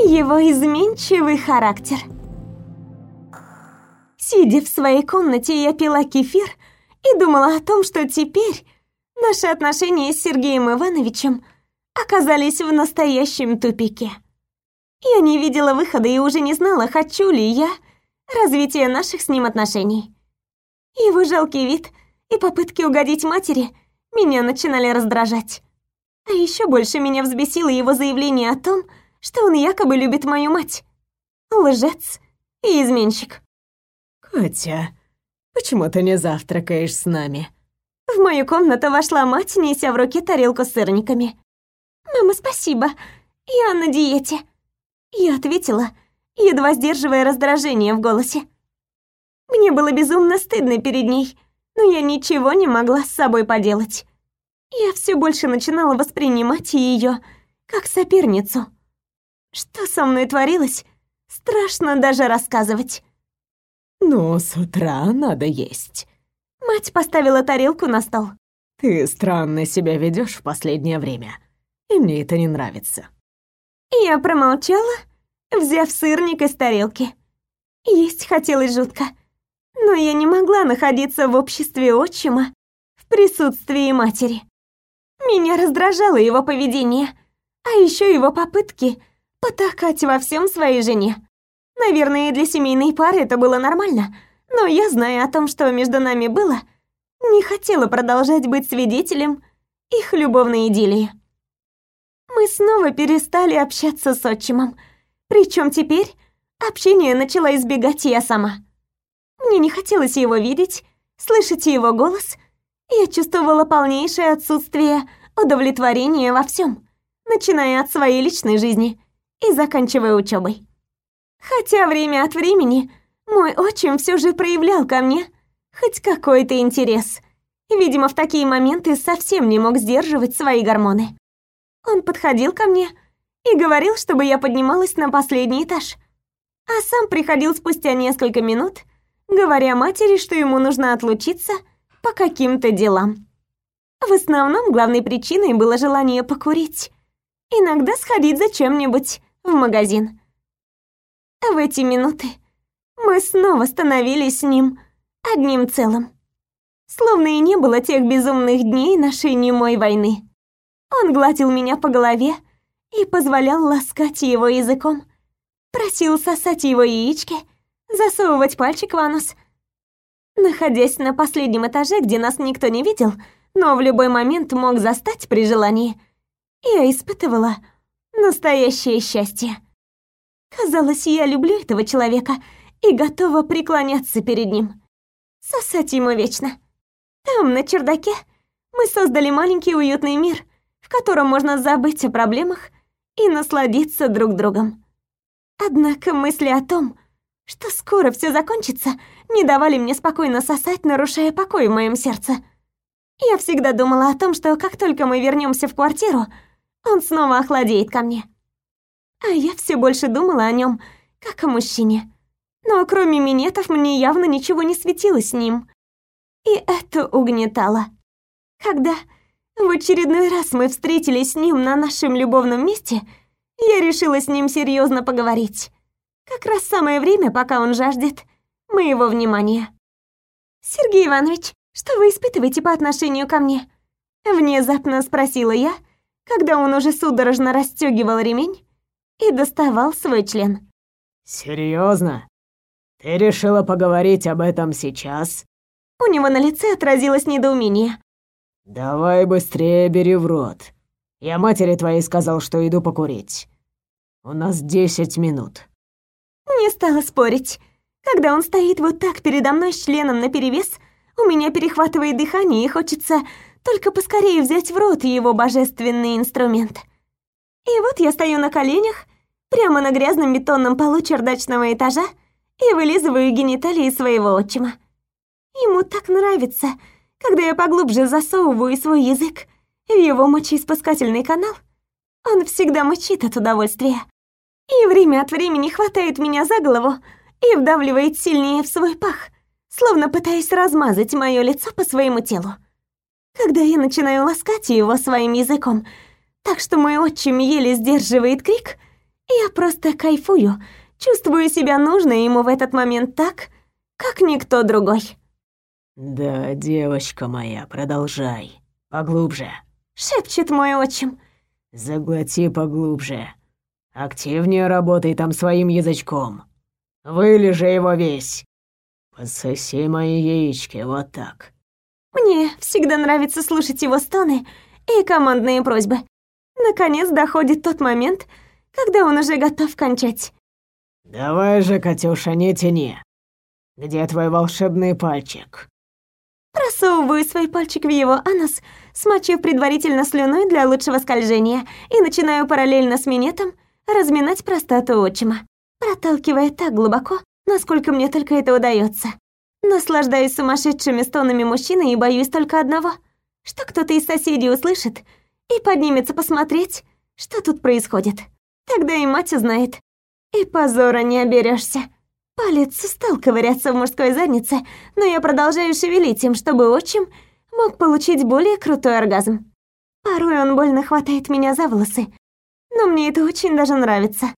его изменчивый характер. Сидя в своей комнате, я пила кефир и думала о том, что теперь наши отношения с Сергеем Ивановичем оказались в настоящем тупике. Я не видела выхода и уже не знала, хочу ли я развития наших с ним отношений. Его жалкий вид и попытки угодить матери меня начинали раздражать. А еще больше меня взбесило его заявление о том, что он якобы любит мою мать. Лжец и изменщик. «Катя, почему ты не завтракаешь с нами?» В мою комнату вошла мать, неся в руке тарелку с сырниками. «Мама, спасибо. Я на диете». Я ответила, едва сдерживая раздражение в голосе. Мне было безумно стыдно перед ней, но я ничего не могла с собой поделать. Я все больше начинала воспринимать ее как соперницу. Что со мной творилось, страшно даже рассказывать. «Ну, с утра надо есть». Мать поставила тарелку на стол. «Ты странно себя ведешь в последнее время, и мне это не нравится». Я промолчала, взяв сырник из тарелки. Есть хотелось жутко, но я не могла находиться в обществе отчима в присутствии матери. Меня раздражало его поведение, а еще его попытки потакать во всем своей жене. Наверное, для семейной пары это было нормально, но я, зная о том, что между нами было, не хотела продолжать быть свидетелем их любовной идиллии. Мы снова перестали общаться с отчимом, причем теперь общение начала избегать я сама. Мне не хотелось его видеть, слышать его голос я чувствовала полнейшее отсутствие удовлетворения во всем, начиная от своей личной жизни и заканчивая учебой. Хотя время от времени мой отчим все же проявлял ко мне хоть какой-то интерес. Видимо, в такие моменты совсем не мог сдерживать свои гормоны. Он подходил ко мне и говорил, чтобы я поднималась на последний этаж. А сам приходил спустя несколько минут, говоря матери, что ему нужно отлучиться – по каким-то делам. В основном главной причиной было желание покурить, иногда сходить за чем-нибудь в магазин. В эти минуты мы снова становились с ним одним целым. Словно и не было тех безумных дней нашей немой войны. Он гладил меня по голове и позволял ласкать его языком, просил сосать его яички, засовывать пальчик в нос — Находясь на последнем этаже, где нас никто не видел, но в любой момент мог застать при желании, я испытывала настоящее счастье. Казалось, я люблю этого человека и готова преклоняться перед ним. Сосать ему вечно. Там, на чердаке, мы создали маленький уютный мир, в котором можно забыть о проблемах и насладиться друг другом. Однако мысли о том, что скоро все закончится, не давали мне спокойно сосать, нарушая покой в моем сердце. Я всегда думала о том, что как только мы вернемся в квартиру, он снова охладеет ко мне. А я все больше думала о нем, как о мужчине. Но кроме минетов мне явно ничего не светило с ним. И это угнетало. Когда в очередной раз мы встретились с ним на нашем любовном месте, я решила с ним серьезно поговорить. Как раз самое время, пока он жаждет моего внимания. «Сергей Иванович, что вы испытываете по отношению ко мне?» Внезапно спросила я, когда он уже судорожно расстегивал ремень и доставал свой член. «Серьезно? Ты решила поговорить об этом сейчас?» У него на лице отразилось недоумение. «Давай быстрее бери в рот. Я матери твоей сказал, что иду покурить. У нас десять минут». Не стала спорить. Когда он стоит вот так передо мной с членом наперевес, у меня перехватывает дыхание и хочется только поскорее взять в рот его божественный инструмент. И вот я стою на коленях, прямо на грязном бетонном полу чердачного этажа и вылизываю гениталии своего отчима. Ему так нравится, когда я поглубже засовываю свой язык в его мочеиспускательный канал. Он всегда мочит от удовольствия и время от времени хватает меня за голову и вдавливает сильнее в свой пах, словно пытаясь размазать мое лицо по своему телу. Когда я начинаю ласкать его своим языком, так что мой отчим еле сдерживает крик, Я просто кайфую, чувствую себя нужной ему в этот момент так, как никто другой. «Да, девочка моя, продолжай. Поглубже», — шепчет мой отчим. «Заглоти поглубже. Активнее работай там своим язычком. Вылежи его весь. Пососи мои яички, вот так». Мне всегда нравится слушать его стоны и командные просьбы. Наконец доходит тот момент, когда он уже готов кончать. «Давай же, Катюша, не тяни. Где твой волшебный пальчик?» Просовываю свой пальчик в его анус, смочив предварительно слюной для лучшего скольжения, и начинаю параллельно с минетом разминать простату отчима, проталкивая так глубоко, насколько мне только это удается. Наслаждаюсь сумасшедшими стонами мужчины и боюсь только одного, что кто-то из соседей услышит и поднимется посмотреть, что тут происходит. Тогда и мать узнает, и позора не оберешься. Палец стал ковыряться в мужской заднице, но я продолжаю шевелить им, чтобы отчим мог получить более крутой оргазм. Порой он больно хватает меня за волосы, но мне это очень даже нравится.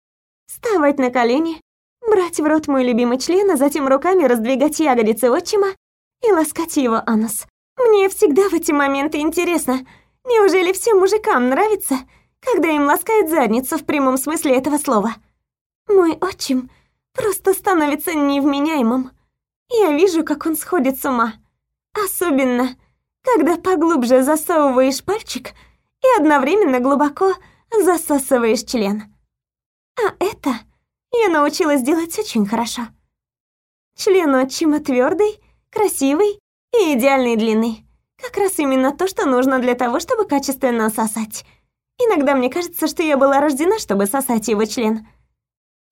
Вставать на колени, брать в рот мой любимый член, а затем руками раздвигать ягодицы отчима и ласкать его анус. Мне всегда в эти моменты интересно, неужели всем мужикам нравится, когда им ласкают задницу в прямом смысле этого слова? Мой отчим — просто становится невменяемым. Я вижу, как он сходит с ума. Особенно, когда поглубже засовываешь пальчик и одновременно глубоко засасываешь член. А это я научилась делать очень хорошо. Член отчима твердый, красивый и идеальной длины. Как раз именно то, что нужно для того, чтобы качественно сосать. Иногда мне кажется, что я была рождена, чтобы сосать его член.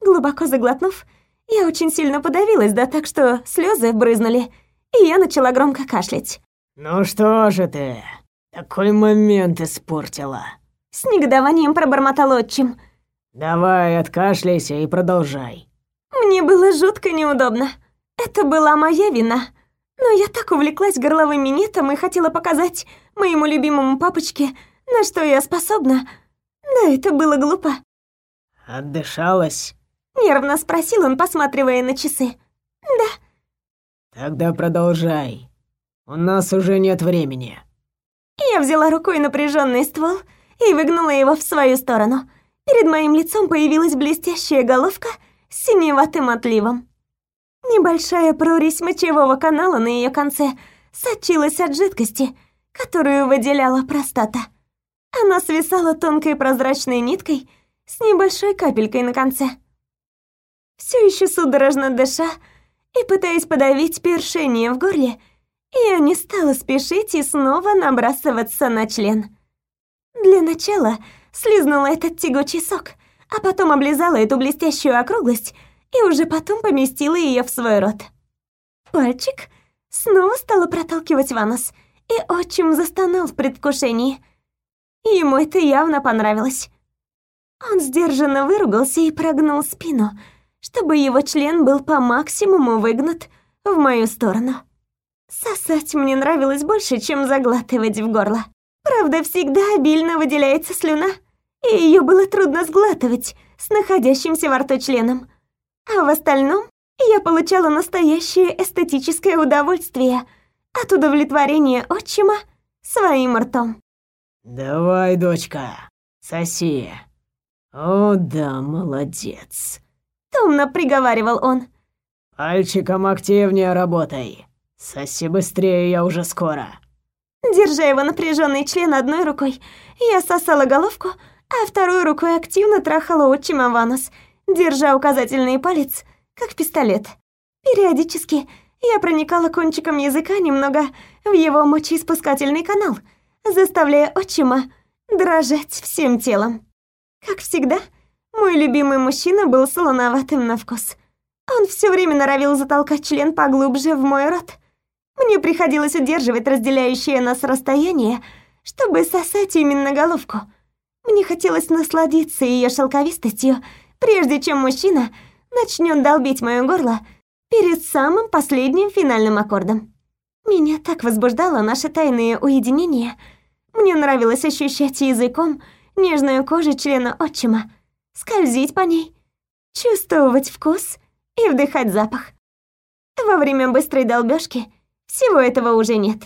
Глубоко заглотнув, я очень сильно подавилась, да так что слезы брызнули, и я начала громко кашлять. «Ну что же ты, такой момент испортила?» С негодованием пробормотал отчим. «Давай, откашляйся и продолжай». Мне было жутко неудобно. Это была моя вина. Но я так увлеклась горловым минетом и хотела показать моему любимому папочке, на что я способна. Да, это было глупо. «Отдышалась?» Нервно спросил он, посматривая на часы. «Да». «Тогда продолжай. У нас уже нет времени». Я взяла рукой напряженный ствол и выгнула его в свою сторону. Перед моим лицом появилась блестящая головка с синеватым отливом. Небольшая прорезь мочевого канала на ее конце сочилась от жидкости, которую выделяла простата. Она свисала тонкой прозрачной ниткой с небольшой капелькой на конце все еще судорожно дыша и пытаясь подавить першение в горле, я не стала спешить и снова набрасываться на член. Для начала слизнула этот тягучий сок, а потом облизала эту блестящую округлость и уже потом поместила ее в свой рот. Пальчик снова стала проталкивать в анус, и отчим застонал в предвкушении. Ему это явно понравилось. Он сдержанно выругался и прогнул спину — чтобы его член был по максимуму выгнут в мою сторону. Сосать мне нравилось больше, чем заглатывать в горло. Правда, всегда обильно выделяется слюна, и ее было трудно сглатывать с находящимся во рту членом. А в остальном я получала настоящее эстетическое удовольствие от удовлетворения отчима своим ртом. «Давай, дочка, соси. О, да, молодец. Томно приговаривал он. «Пальчиком активнее работай. Соси быстрее, я уже скоро». Держа его напряженный член одной рукой, я сосала головку, а второй рукой активно трахала отчима Ванус, держа указательный палец, как пистолет. Периодически я проникала кончиком языка немного в его мочеиспускательный канал, заставляя отчима дрожать всем телом. Как всегда, мой любимый мужчина был солоноватым на вкус. Он все время норовил затолкать член поглубже в мой рот. Мне приходилось удерживать разделяющее нас расстояние, чтобы сосать именно головку. Мне хотелось насладиться ее шелковистостью, прежде чем мужчина начнет долбить мое горло перед самым последним финальным аккордом. Меня так возбуждало наше тайное уединение. Мне нравилось ощущать языком нежную кожу члена отчима, скользить по ней, чувствовать вкус и вдыхать запах. Во время быстрой долбёжки всего этого уже нет.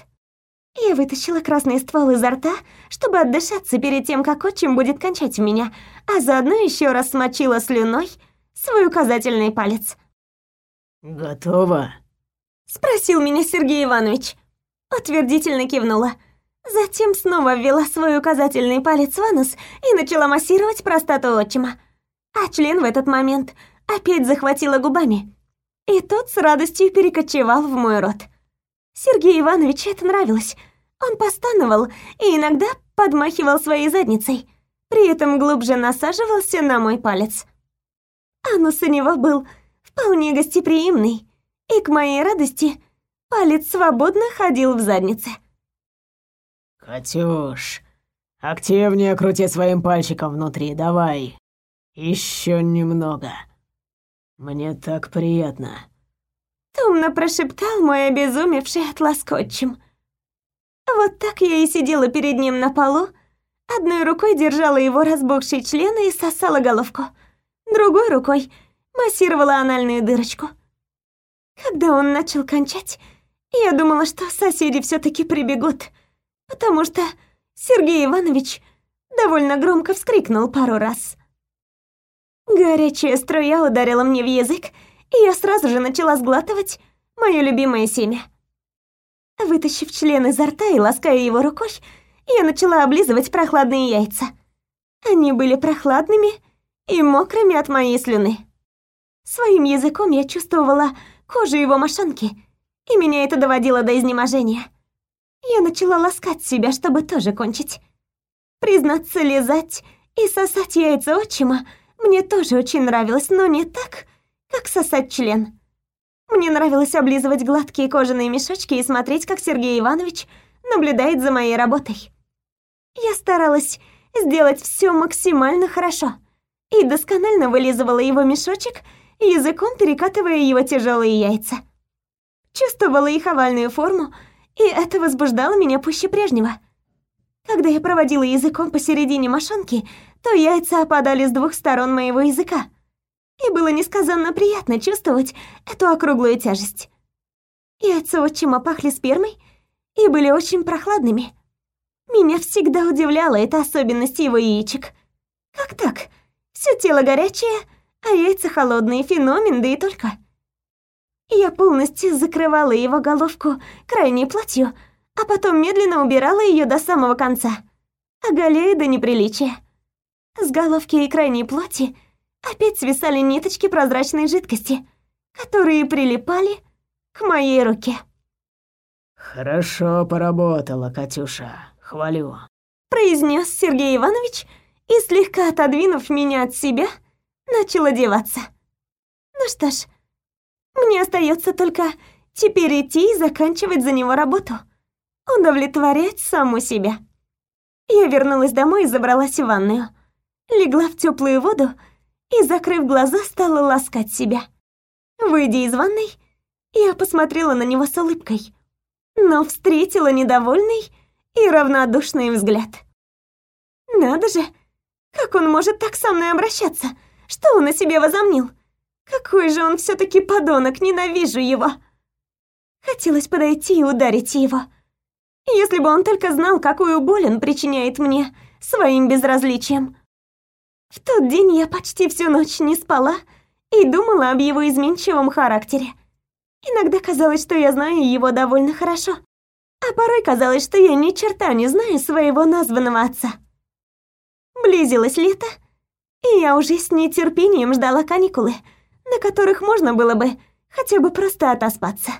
Я вытащила красный ствол изо рта, чтобы отдышаться перед тем, как отчим будет кончать меня, а заодно еще раз смочила слюной свой указательный палец. «Готово?» — спросил меня Сергей Иванович. Утвердительно кивнула. Затем снова ввела свой указательный палец в анус и начала массировать простату отчима. А член в этот момент опять захватила губами. И тот с радостью перекочевал в мой рот. Сергею Ивановичу это нравилось. Он постановал и иногда подмахивал своей задницей, при этом глубже насаживался на мой палец. Анус у него был вполне гостеприимный, и к моей радости палец свободно ходил в заднице. «Катюш, активнее крути своим пальчиком внутри, давай. Еще немного. Мне так приятно». Томно прошептал мой обезумевший от лоскотчим. Вот так я и сидела перед ним на полу, одной рукой держала его разбухший член и сосала головку, другой рукой массировала анальную дырочку. Когда он начал кончать, я думала, что соседи все таки прибегут, потому что Сергей Иванович довольно громко вскрикнул пару раз. Горячая струя ударила мне в язык, и я сразу же начала сглатывать мое любимое семя. Вытащив член изо рта и лаская его рукой, я начала облизывать прохладные яйца. Они были прохладными и мокрыми от моей слюны. Своим языком я чувствовала кожу его мошонки, и меня это доводило до изнеможения. Я начала ласкать себя, чтобы тоже кончить. Признаться, лизать и сосать яйца отчима мне тоже очень нравилось, но не так, как сосать член. Мне нравилось облизывать гладкие кожаные мешочки и смотреть, как Сергей Иванович наблюдает за моей работой. Я старалась сделать все максимально хорошо и досконально вылизывала его мешочек, языком перекатывая его тяжелые яйца. Чувствовала их овальную форму, и это возбуждало меня пуще прежнего. Когда я проводила языком посередине мошонки, то яйца опадали с двух сторон моего языка, и было несказанно приятно чувствовать эту округлую тяжесть. Яйца отчима пахли спермой и были очень прохладными. Меня всегда удивляла эта особенность его яичек. Как так? Все тело горячее, а яйца холодные, феномен, да и только. Я полностью закрывала его головку крайней платью, а потом медленно убирала ее до самого конца, оголяя до неприличия. С головки и крайней плоти опять свисали ниточки прозрачной жидкости, которые прилипали к моей руке. «Хорошо поработала, Катюша, хвалю», — произнес Сергей Иванович и, слегка отодвинув меня от себя, начал одеваться. Ну что ж, мне остается только теперь идти и заканчивать за него работу, удовлетворять саму себя. Я вернулась домой и забралась в ванную, легла в теплую воду и, закрыв глаза, стала ласкать себя. Выйдя из ванной, я посмотрела на него с улыбкой, но встретила недовольный и равнодушный взгляд. Надо же, как он может так со мной обращаться? Что он о себе возомнил? Какой же он все таки подонок, ненавижу его. Хотелось подойти и ударить его. Если бы он только знал, какую боль он причиняет мне своим безразличием. В тот день я почти всю ночь не спала и думала об его изменчивом характере. Иногда казалось, что я знаю его довольно хорошо, а порой казалось, что я ни черта не знаю своего названного отца. Близилось лето, и я уже с нетерпением ждала каникулы, на которых можно было бы хотя бы просто отоспаться.